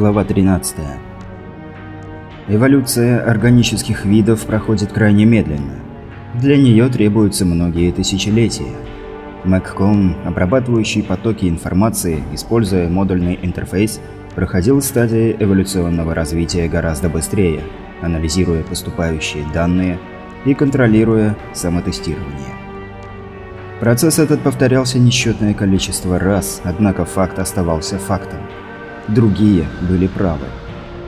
Глава 13. Эволюция органических видов проходит крайне медленно. Для нее требуются многие тысячелетия. Мэгком, обрабатывающий потоки информации, используя модульный интерфейс, проходил стадии эволюционного развития гораздо быстрее, анализируя поступающие данные и контролируя самотестирование. Процесс этот повторялся несчетное количество раз, однако факт оставался фактом. Другие были правы.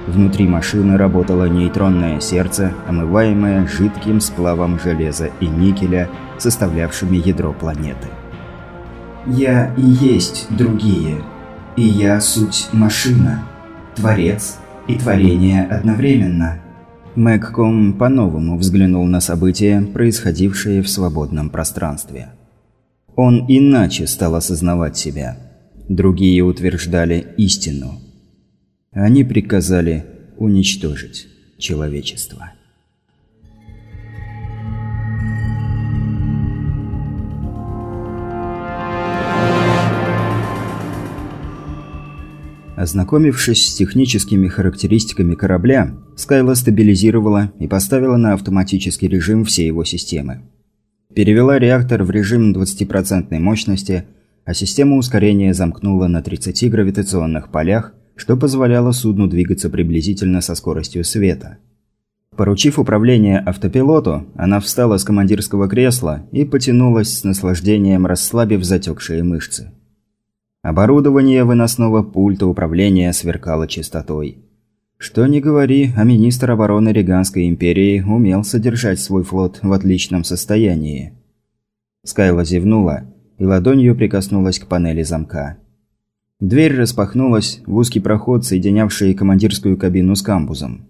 Внутри машины работало нейтронное сердце, омываемое жидким сплавом железа и никеля, составлявшими ядро планеты. «Я и есть другие, и я суть машина, творец и творение одновременно». Мэгком по-новому взглянул на события, происходившие в свободном пространстве. Он иначе стал осознавать себя. Другие утверждали истину. Они приказали уничтожить человечество. Ознакомившись с техническими характеристиками корабля, Скайла стабилизировала и поставила на автоматический режим все его системы. Перевела реактор в режим 20% мощности, а систему ускорения замкнула на 30 гравитационных полях, что позволяло судну двигаться приблизительно со скоростью света. Поручив управление автопилоту, она встала с командирского кресла и потянулась с наслаждением, расслабив затекшие мышцы. Оборудование выносного пульта управления сверкало чистотой. Что ни говори, а министр обороны Риганской империи умел содержать свой флот в отличном состоянии. Скайла зевнула и ладонью прикоснулась к панели замка. Дверь распахнулась в узкий проход, соединявший командирскую кабину с камбузом.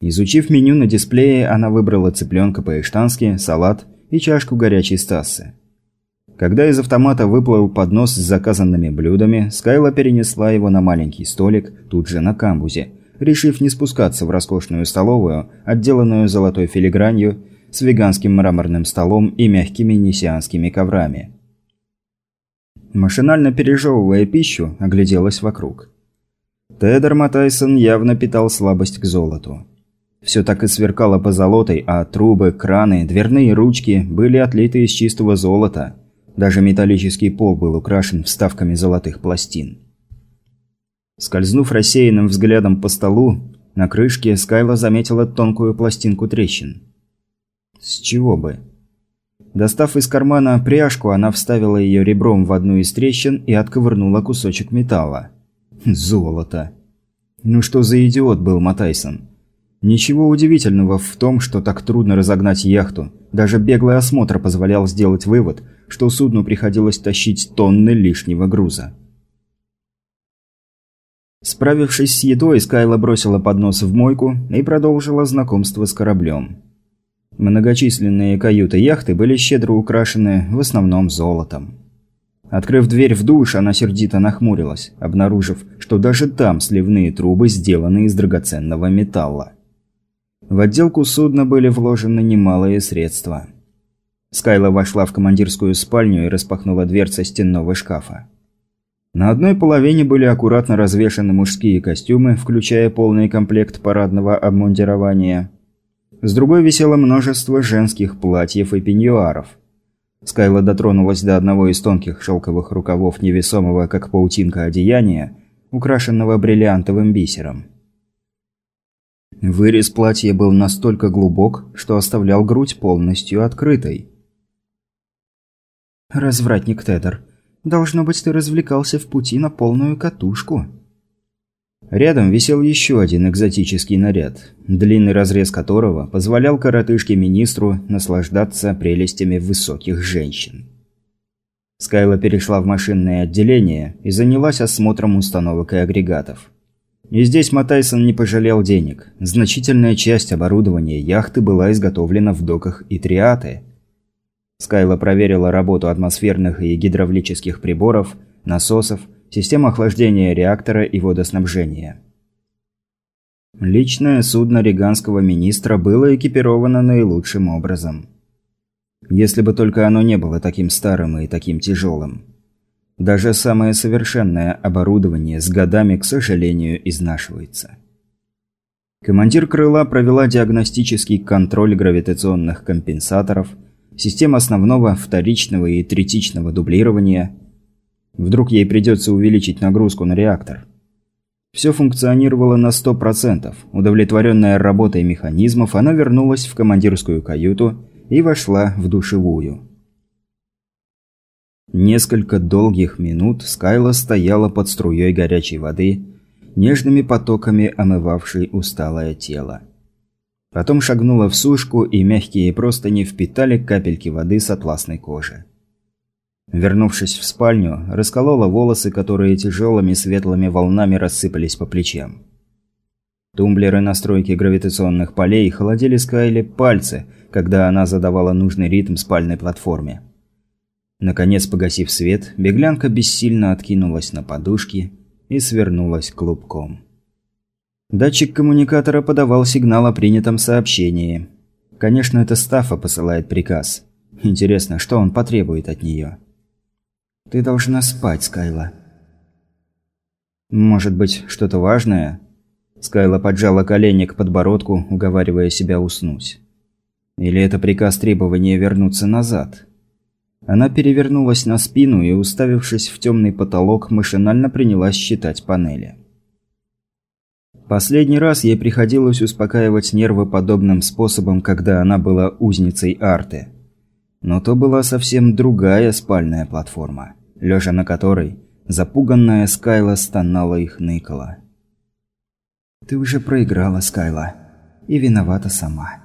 Изучив меню на дисплее, она выбрала цыпленка по-эштански, салат и чашку горячей стассы. Когда из автомата выплыл поднос с заказанными блюдами, Скайла перенесла его на маленький столик, тут же на камбузе, решив не спускаться в роскошную столовую, отделанную золотой филигранью, с веганским мраморным столом и мягкими несианскими коврами. Машинально пережевывая пищу, огляделась вокруг. Тедер Матайсон явно питал слабость к золоту. Все так и сверкало позолотой, а трубы, краны, дверные ручки были отлиты из чистого золота – даже металлический пол был украшен вставками золотых пластин. Скользнув рассеянным взглядом по столу, на крышке Скайла заметила тонкую пластинку трещин. С чего бы? Достав из кармана пряжку, она вставила ее ребром в одну из трещин и отковырнула кусочек металла. Золото. Ну что за идиот был Матайсон? Ничего удивительного в том, что так трудно разогнать яхту. Даже беглый осмотр позволял сделать вывод – что судну приходилось тащить тонны лишнего груза. Справившись с едой, Скайла бросила поднос в мойку и продолжила знакомство с кораблем. Многочисленные каюты яхты были щедро украшены в основном золотом. Открыв дверь в душ, она сердито нахмурилась, обнаружив, что даже там сливные трубы сделаны из драгоценного металла. В отделку судна были вложены немалые средства – Скайла вошла в командирскую спальню и распахнула дверцы стенного шкафа. На одной половине были аккуратно развешаны мужские костюмы, включая полный комплект парадного обмундирования. С другой висело множество женских платьев и пеньюаров. Скайла дотронулась до одного из тонких шелковых рукавов невесомого, как паутинка одеяния, украшенного бриллиантовым бисером. Вырез платья был настолько глубок, что оставлял грудь полностью открытой. «Развратник Тедер, должно быть, ты развлекался в пути на полную катушку». Рядом висел еще один экзотический наряд, длинный разрез которого позволял коротышке-министру наслаждаться прелестями высоких женщин. Скайла перешла в машинное отделение и занялась осмотром установок и агрегатов. И здесь Матайсон не пожалел денег. Значительная часть оборудования яхты была изготовлена в доках и триаты – Скайла проверила работу атмосферных и гидравлических приборов, насосов, систем охлаждения реактора и водоснабжения. Личное судно риганского министра было экипировано наилучшим образом. Если бы только оно не было таким старым и таким тяжелым. Даже самое совершенное оборудование с годами, к сожалению, изнашивается. Командир крыла провела диагностический контроль гравитационных компенсаторов, систем основного, вторичного и третичного дублирования. Вдруг ей придется увеличить нагрузку на реактор. Все функционировало на 100%. Удовлетворенная работой механизмов, она вернулась в командирскую каюту и вошла в душевую. Несколько долгих минут Скайла стояла под струей горячей воды, нежными потоками омывавшей усталое тело. Потом шагнула в сушку, и мягкие простыни впитали капельки воды с атласной кожи. Вернувшись в спальню, расколола волосы, которые тяжелыми светлыми волнами рассыпались по плечам. Тумблеры настройки гравитационных полей холодили Скайле пальцы, когда она задавала нужный ритм спальной платформе. Наконец, погасив свет, беглянка бессильно откинулась на подушки и свернулась клубком. Датчик коммуникатора подавал сигнал о принятом сообщении. Конечно, это Стаффа посылает приказ. Интересно, что он потребует от нее? «Ты должна спать, Скайла». «Может быть, что-то важное?» Скайла поджала колени к подбородку, уговаривая себя уснуть. «Или это приказ требования вернуться назад?» Она перевернулась на спину и, уставившись в темный потолок, машинально принялась считать панели. Последний раз ей приходилось успокаивать нервы подобным способом, когда она была узницей арты. Но то была совсем другая спальная платформа, лежа на которой запуганная Скайла стонала и хныкала. «Ты уже проиграла, Скайла, и виновата сама».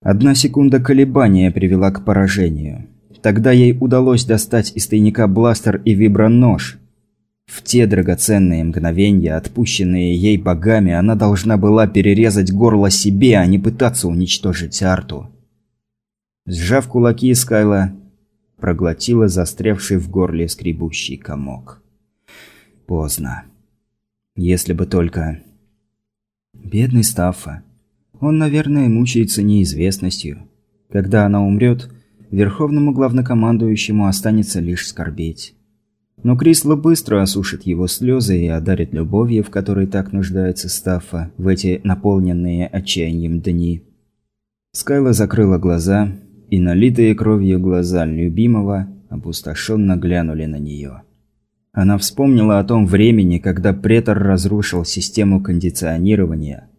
Одна секунда колебания привела к поражению. Тогда ей удалось достать из тайника бластер и вибронож. В те драгоценные мгновения, отпущенные ей богами, она должна была перерезать горло себе, а не пытаться уничтожить Арту. Сжав кулаки, Скайла проглотила застрявший в горле скребущий комок. Поздно. Если бы только... Бедный Стаффа. Он, наверное, мучается неизвестностью. Когда она умрет, верховному главнокомандующему останется лишь скорбеть. Но Крисла быстро осушит его слезы и одарит любовью, в которой так нуждается Стаффа в эти наполненные отчаянием дни. Скайла закрыла глаза, и налитые кровью глаза любимого опустошенно глянули на нее. Она вспомнила о том времени, когда претор разрушил систему кондиционирования –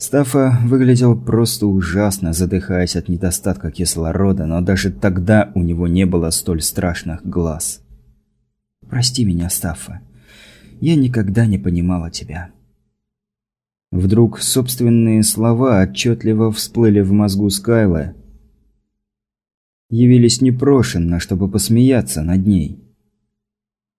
Стаффа выглядел просто ужасно, задыхаясь от недостатка кислорода, но даже тогда у него не было столь страшных глаз. «Прости меня, Стаффа. Я никогда не понимала тебя». Вдруг собственные слова отчетливо всплыли в мозгу Скайла. Явились непрошенно, чтобы посмеяться над ней.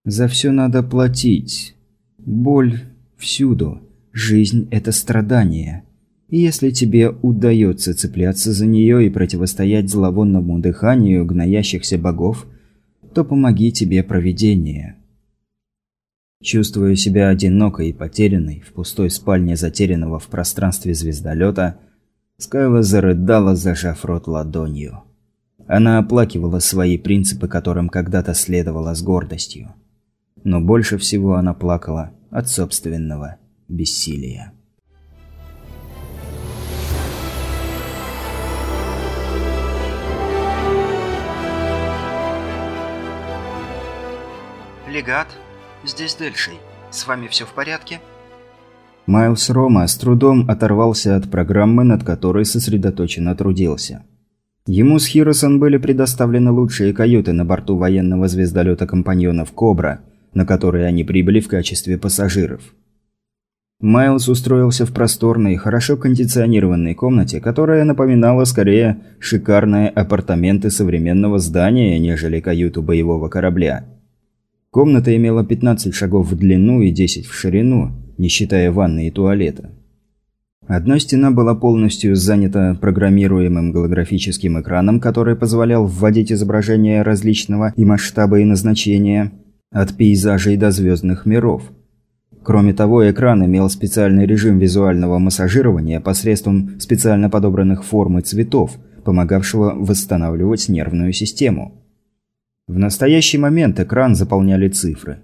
«За все надо платить. Боль всюду. Жизнь – это страдание». И если тебе удается цепляться за нее и противостоять зловонному дыханию гноящихся богов, то помоги тебе провидение. Чувствуя себя одинокой и потерянной в пустой спальне затерянного в пространстве звездолета, Скайла зарыдала, зажав рот ладонью. Она оплакивала свои принципы, которым когда-то следовала с гордостью. Но больше всего она плакала от собственного бессилия. «Легат, здесь Дельший. С вами все в порядке?» Майлз Рома с трудом оторвался от программы, над которой сосредоточенно трудился. Ему с Хиросон были предоставлены лучшие каюты на борту военного звездолета компаньонов «Кобра», на которые они прибыли в качестве пассажиров. Майлз устроился в просторной, хорошо кондиционированной комнате, которая напоминала скорее шикарные апартаменты современного здания, нежели каюту боевого корабля. Комната имела 15 шагов в длину и 10 в ширину, не считая ванны и туалета. Одна стена была полностью занята программируемым голографическим экраном, который позволял вводить изображения различного и масштаба и назначения, от пейзажей до звездных миров. Кроме того, экран имел специальный режим визуального массажирования посредством специально подобранных форм и цветов, помогавшего восстанавливать нервную систему. В настоящий момент экран заполняли цифры.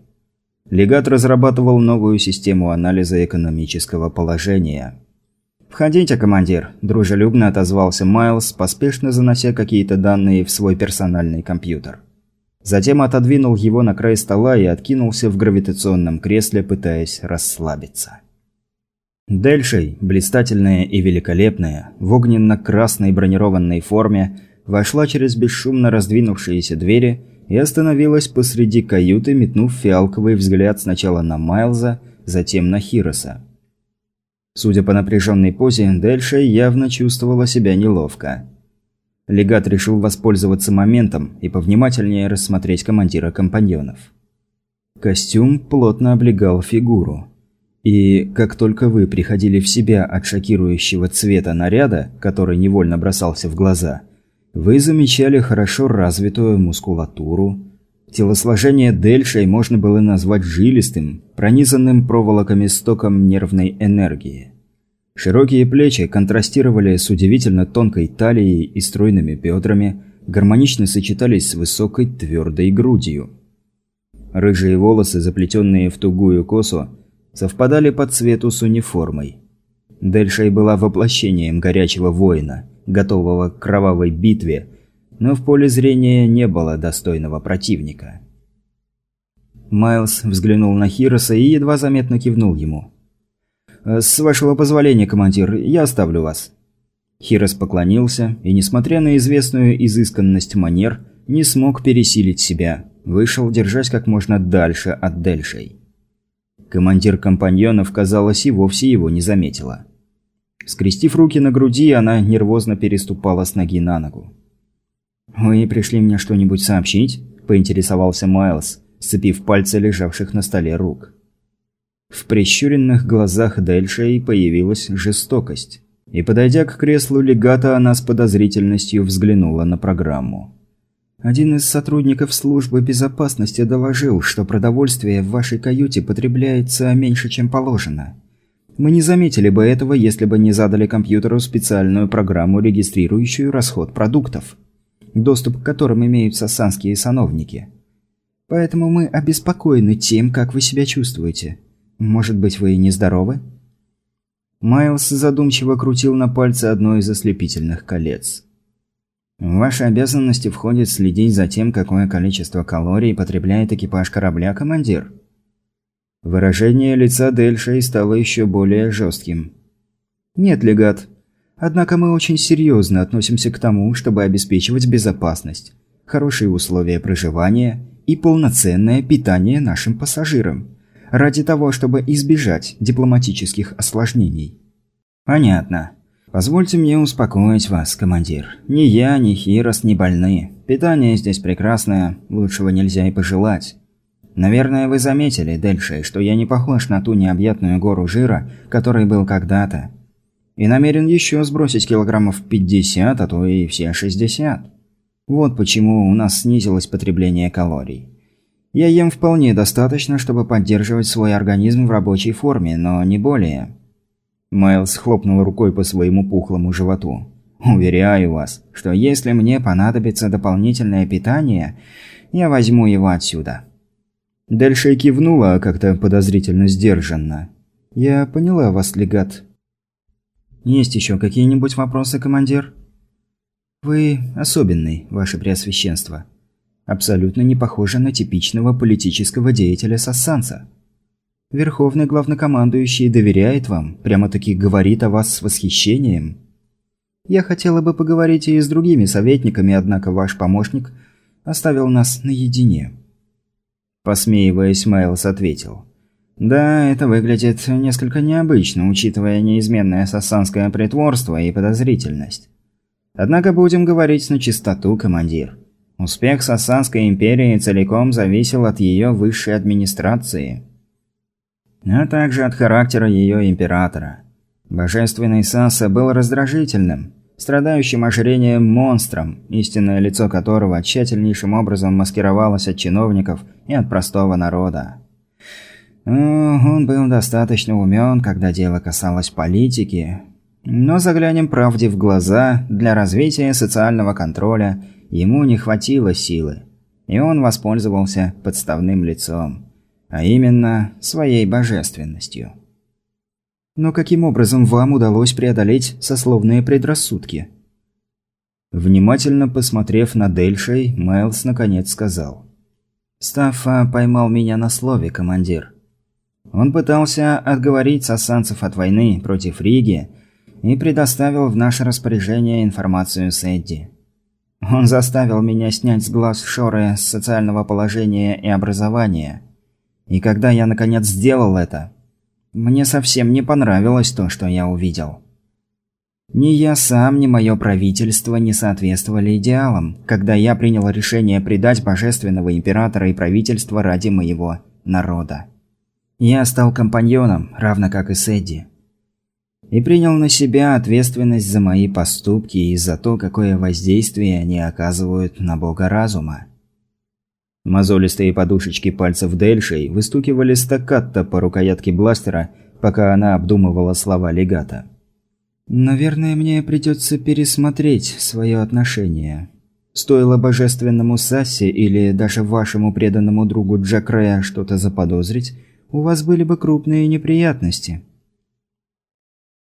Легат разрабатывал новую систему анализа экономического положения. «Входите, командир», – дружелюбно отозвался Майлз, поспешно занося какие-то данные в свой персональный компьютер. Затем отодвинул его на край стола и откинулся в гравитационном кресле, пытаясь расслабиться. Дельшей, блистательная и великолепная, в огненно-красной бронированной форме, вошла через бесшумно раздвинувшиеся двери и остановилась посреди каюты, метнув фиалковый взгляд сначала на Майлза, затем на Хироса. Судя по напряженной позе, Дельшей явно чувствовала себя неловко. Легат решил воспользоваться моментом и повнимательнее рассмотреть командира компаньонов. Костюм плотно облегал фигуру. И как только вы приходили в себя от шокирующего цвета наряда, который невольно бросался в глаза, вы замечали хорошо развитую мускулатуру. Телосложение Дельшей можно было назвать жилистым, пронизанным проволоками стоком нервной энергии. Широкие плечи контрастировали с удивительно тонкой талией и стройными бедрами, гармонично сочетались с высокой твердой грудью. Рыжие волосы, заплетенные в тугую косу, совпадали по цвету с униформой. Дельшей была воплощением горячего воина, готового к кровавой битве, но в поле зрения не было достойного противника. Майлз взглянул на Хироса и едва заметно кивнул ему. Э, «С вашего позволения, командир, я оставлю вас». Хирос поклонился и, несмотря на известную изысканность манер, не смог пересилить себя. Вышел, держась как можно дальше от Дельшей. Командир компаньонов, казалось, и вовсе его не заметила. Скрестив руки на груди, она нервозно переступала с ноги на ногу. «Вы пришли мне что-нибудь сообщить?» – поинтересовался Майлз, сцепив пальцы лежавших на столе рук. В прищуренных глазах Дельшей появилась жестокость. И подойдя к креслу легата, она с подозрительностью взглянула на программу. «Один из сотрудников службы безопасности доложил, что продовольствие в вашей каюте потребляется меньше, чем положено. Мы не заметили бы этого, если бы не задали компьютеру специальную программу, регистрирующую расход продуктов, доступ к которым имеют сассанские сановники. Поэтому мы обеспокоены тем, как вы себя чувствуете». Может быть, вы нездоровы?» Майлз задумчиво крутил на пальце одно из ослепительных колец. «В ваши обязанности входит следить за тем, какое количество калорий потребляет экипаж корабля, командир». Выражение лица Дельшей стало еще более жестким. «Нет, легат. Однако мы очень серьезно относимся к тому, чтобы обеспечивать безопасность, хорошие условия проживания и полноценное питание нашим пассажирам ради того, чтобы избежать дипломатических осложнений. Понятно. Позвольте мне успокоить вас, командир. Ни я, ни Хирос не больны. Питание здесь прекрасное, лучшего нельзя и пожелать. Наверное, вы заметили, Дельшей, что я не похож на ту необъятную гору жира, который был когда-то. И намерен еще сбросить килограммов 50, а то и все 60. Вот почему у нас снизилось потребление калорий. Я ем вполне достаточно, чтобы поддерживать свой организм в рабочей форме, но не более. Майлз хлопнул рукой по своему пухлому животу. «Уверяю вас, что если мне понадобится дополнительное питание, я возьму его отсюда». Дальше кивнула как-то подозрительно сдержанно. «Я поняла вас, легат». «Есть еще какие-нибудь вопросы, командир?» «Вы особенный, ваше преосвященство», абсолютно не похожа на типичного политического деятеля Сассанца. Верховный главнокомандующий доверяет вам, прямо-таки говорит о вас с восхищением. Я хотела бы поговорить и с другими советниками, однако ваш помощник оставил нас наедине. Посмеиваясь, Майлз ответил. «Да, это выглядит несколько необычно, учитывая неизменное сассанское притворство и подозрительность. Однако будем говорить на чистоту, командир. Успех Сассанской империи целиком зависел от ее высшей администрации, а также от характера ее императора. Божественный Сасса был раздражительным, страдающим ожирением монстром, истинное лицо которого тщательнейшим образом маскировалось от чиновников и от простого народа. Он был достаточно умен, когда дело касалось политики, но заглянем правде в глаза, для развития социального контроля ему не хватило силы. И он воспользовался подставным лицом, а именно своей божественностью. Но каким образом вам удалось преодолеть сословные предрассудки? Внимательно посмотрев на Дельшей, Майлз наконец сказал. «Стаффа поймал меня на слове, командир. Он пытался отговорить сассанцев от войны против Риги и предоставил в наше распоряжение информацию с Эдди. Он заставил меня снять с глаз Шоры с социального положения и образования. И когда я наконец сделал это, мне совсем не понравилось то, что я увидел. Ни я сам, ни мое правительство не соответствовали идеалам, когда я принял решение предать божественного императора и правительство ради моего народа. Я стал компаньоном, равно как и Сэдди и принял на себя ответственность за мои поступки и за то, какое воздействие они оказывают на бога разума. Мозолистые подушечки пальцев Дельшей выстукивали стаккатто по рукоятке бластера, пока она обдумывала слова легата. «Наверное, мне придется пересмотреть свое отношение. Стоило божественному Сассе или даже вашему преданному другу Джакрея что-то заподозрить, у вас были бы крупные неприятности».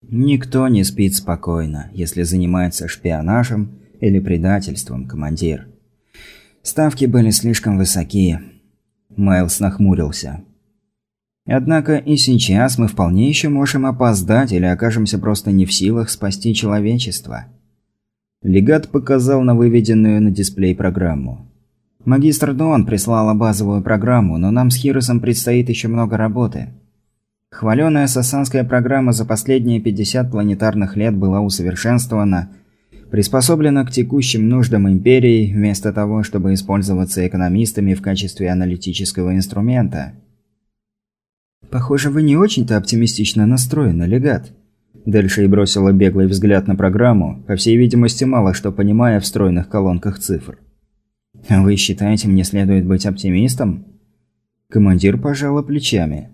Никто не спит спокойно, если занимается шпионажем или предательством, командир. Ставки были слишком высоки. Майлз нахмурился. Однако и сейчас мы вполне еще можем опоздать или окажемся просто не в силах спасти человечество. Легат показал на выведенную на дисплей программу. Магистр Дон прислала базовую программу, но нам с Хиросом предстоит еще много работы. Хваленая сассанская программа за последние 50 планетарных лет была усовершенствована, приспособлена к текущим нуждам Империи, вместо того, чтобы использоваться экономистами в качестве аналитического инструмента. «Похоже, вы не очень-то оптимистично настроены, легат». Дельшей бросила беглый взгляд на программу, по всей видимости, мало что понимая в стройных колонках цифр. «Вы считаете, мне следует быть оптимистом?» Командир пожала плечами.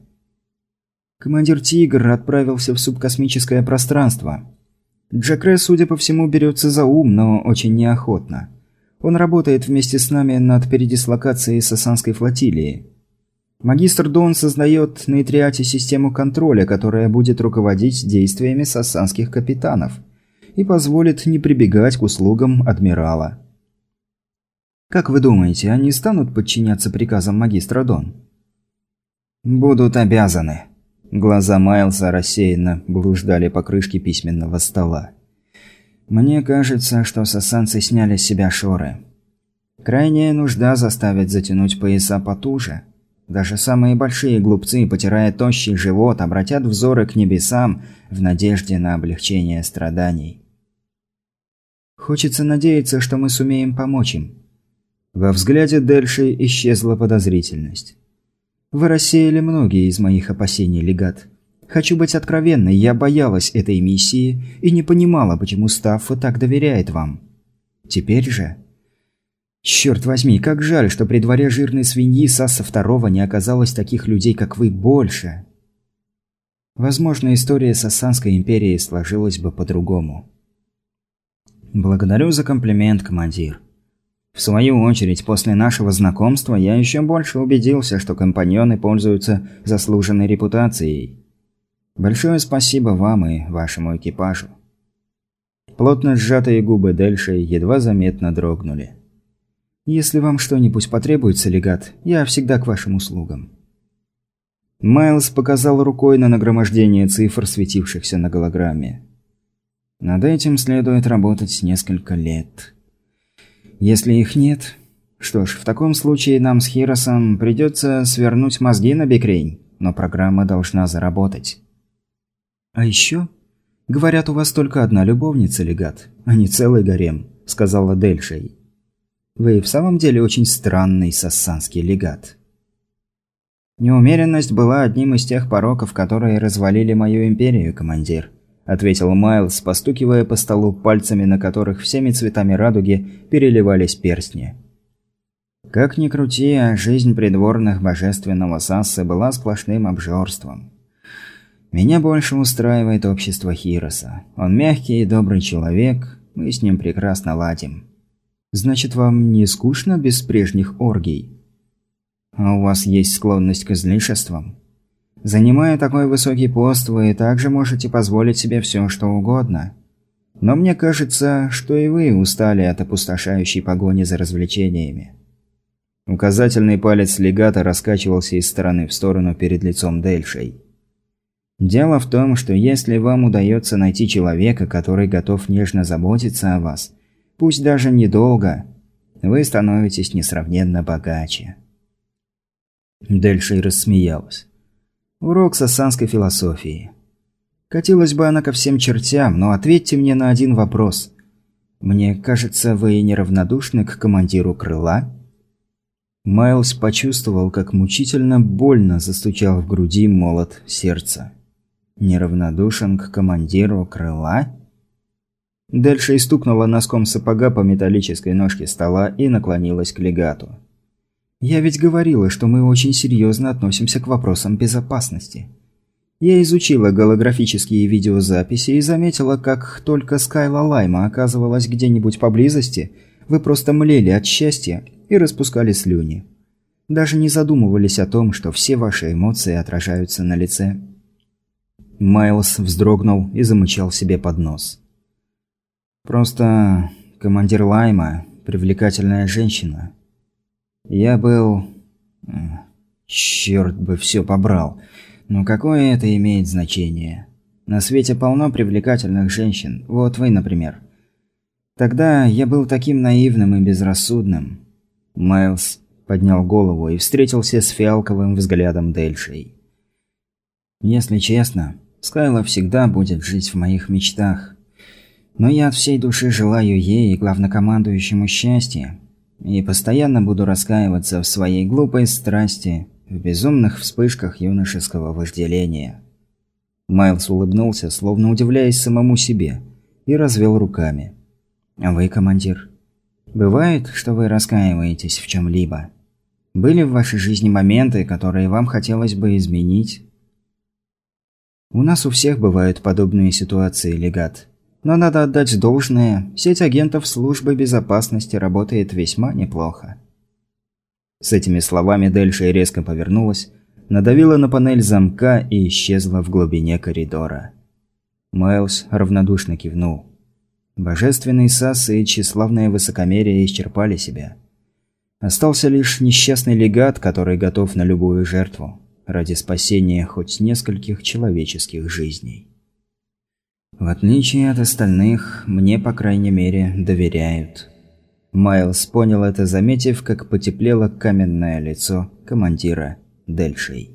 Командир «Тигр» отправился в субкосмическое пространство. Джакре, судя по всему, берется за ум, но очень неохотно. Он работает вместе с нами над передислокацией Сасанской флотилии. Магистр Дон создает на Итриате систему контроля, которая будет руководить действиями сассанских капитанов и позволит не прибегать к услугам адмирала. Как вы думаете, они станут подчиняться приказам магистра Дон? «Будут обязаны», Глаза Майлза рассеянно блуждали по крышке письменного стола. «Мне кажется, что сосанцы сняли с себя шоры. Крайняя нужда заставит затянуть пояса потуже. Даже самые большие глупцы, потирая тощий живот, обратят взоры к небесам в надежде на облегчение страданий. Хочется надеяться, что мы сумеем помочь им». Во взгляде Дельши исчезла подозрительность. Вы рассеяли многие из моих опасений, легат. Хочу быть откровенной, я боялась этой миссии и не понимала, почему Стаффа так доверяет вам. Теперь же... Черт возьми, как жаль, что при дворе жирной свиньи Сасса Второго не оказалось таких людей, как вы, больше. Возможно, история Сассанской империи сложилась бы по-другому. Благодарю за комплимент, командир. В свою очередь, после нашего знакомства я еще больше убедился, что компаньоны пользуются заслуженной репутацией. Большое спасибо вам и вашему экипажу. Плотно сжатые губы Дельши едва заметно дрогнули. «Если вам что-нибудь потребуется, легат, я всегда к вашим услугам». Майлз показал рукой на нагромождение цифр, светившихся на голограмме. «Над этим следует работать несколько лет». Если их нет... Что ж, в таком случае нам с Хиросом придется свернуть мозги на бекрень, но программа должна заработать. А еще... Говорят, у вас только одна любовница, легат, а не целый гарем, сказала Дельшей. Вы в самом деле очень странный сассанский легат. Неумеренность была одним из тех пороков, которые развалили мою империю, командир. – ответил Майлз, постукивая по столу пальцами, на которых всеми цветами радуги переливались перстни. Как ни крути, а жизнь придворных божественного Сассы была сплошным обжорством. Меня больше устраивает общество Хироса. Он мягкий и добрый человек, мы с ним прекрасно ладим. Значит, вам не скучно без прежних оргий? А у вас есть склонность к излишествам? Занимая такой высокий пост, вы также можете позволить себе все, что угодно. Но мне кажется, что и вы устали от опустошающей погони за развлечениями. Указательный палец легата раскачивался из стороны в сторону перед лицом Дельшей. Дело в том, что если вам удается найти человека, который готов нежно заботиться о вас, пусть даже недолго, вы становитесь несравненно богаче. Дельшей рассмеялась. Урок сассанской философии. Катилась бы она ко всем чертям, но ответьте мне на один вопрос. Мне кажется, вы неравнодушны к командиру крыла? Майлз почувствовал, как мучительно больно застучал в груди молот сердца. Неравнодушен к командиру крыла? Дальше и стукнула носком сапога по металлической ножке стола и наклонилась к легату. Я ведь говорила, что мы очень серьезно относимся к вопросам безопасности. Я изучила голографические видеозаписи и заметила, как только Скайла Лайма оказывалась где-нибудь поблизости, вы просто млели от счастья и распускали слюни. Даже не задумывались о том, что все ваши эмоции отражаются на лице. Майлз вздрогнул и замычал себе под нос. «Просто командир Лайма – привлекательная женщина. Я был... Черт бы все побрал. Но какое это имеет значение? На свете полно привлекательных женщин. Вот вы, например. Тогда я был таким наивным и безрассудным. Майлз поднял голову и встретился с фиалковым взглядом Дельшей. Если честно, Скайла всегда будет жить в моих мечтах. Но я от всей души желаю ей и главнокомандующему счастья. И постоянно буду раскаиваться в своей глупой страсти, в безумных вспышках юношеского вожделения. Майлз улыбнулся, словно удивляясь самому себе, и развел руками. «А вы, командир? Бывает, что вы раскаиваетесь в чем-либо? Были в вашей жизни моменты, которые вам хотелось бы изменить?» «У нас у всех бывают подобные ситуации, легат. Но надо отдать должное, сеть агентов службы безопасности работает весьма неплохо. С этими словами Дельша резко повернулась, надавила на панель замка и исчезла в глубине коридора. Майлз равнодушно кивнул. Божественный Сас и тщеславное высокомерие исчерпали себя. Остался лишь несчастный легат, который готов на любую жертву ради спасения хоть нескольких человеческих жизней. В отличие от остальных, мне, по крайней мере, доверяют. Майлз понял это, заметив, как потеплело каменное лицо командира Дельшей.